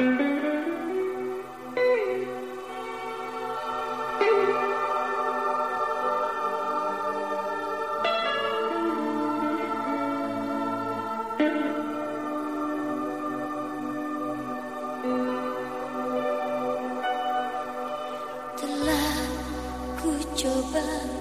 Telah ku coba